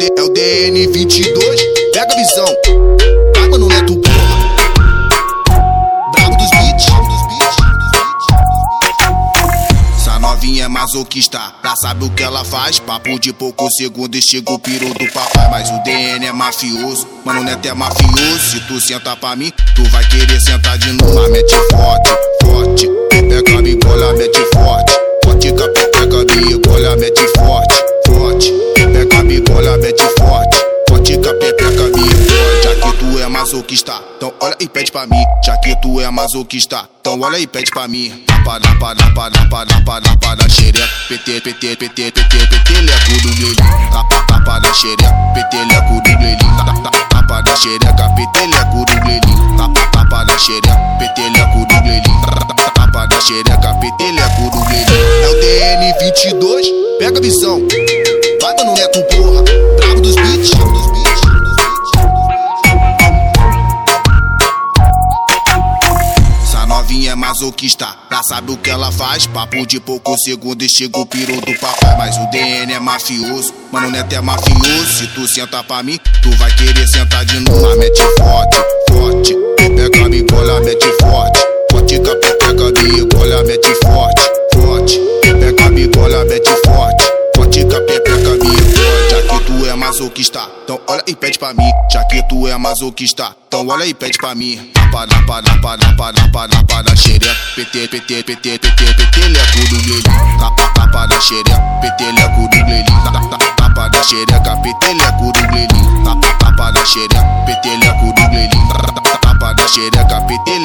É o DN22, pega a visão. Água no neto, porra. Dos beats. Essa novinha é masoquista, já sabe o que ela faz. Papo de pouco segundo e chega o piru do papai. Mas o DN é mafioso, mano, o neto é mafioso. Se tu senta pra mim, tu vai querer sentar de novo. Mas mete forte, forte. Pega a bicola, mete forte. Forte, pega a bicola, mete forte. Masoquista, então olha e pede pra mim. Já que tu é masoquista, então olha e pede pra mim. Lapa, lapa, lapa, lapa, lapa da xereca. PT, PT, PT, PT, PT, leco do bleilinho. Lapa, lapa da xereca. PT, leco do bleilinho. Lapa da xereca. PT, leco do bleilinho. Lapa, lapa da xereca. PT, leco do bleilinho. Lapa da xereca. PT, leco do bleilinho. É o DN22, pega a visão. Masoquista, sabe o que ela faz. Papo de pouco segundo e chega o piru do papai. Mas o DN é mafioso, mano, neto é mafioso. Se tu senta pra mim, tu vai querer sentar de novo. Mas mete forte, forte. Pega a bicola, mete forte. Forte, pega a bicola, mete forte, forte. Pega a bicola, mete. Forte, masoquista, então olha e pede pra mim. Já que tu é masoquista, então olha e pede pra mim. Para, para, para, para, para, para. PT, PT, PT, PT, PT. Tapa, tapa da xereca. PT, leco. Tapa da xereca. PT. Tapa, tapa da xereca. PT, leco. Tapa da xereca. PT,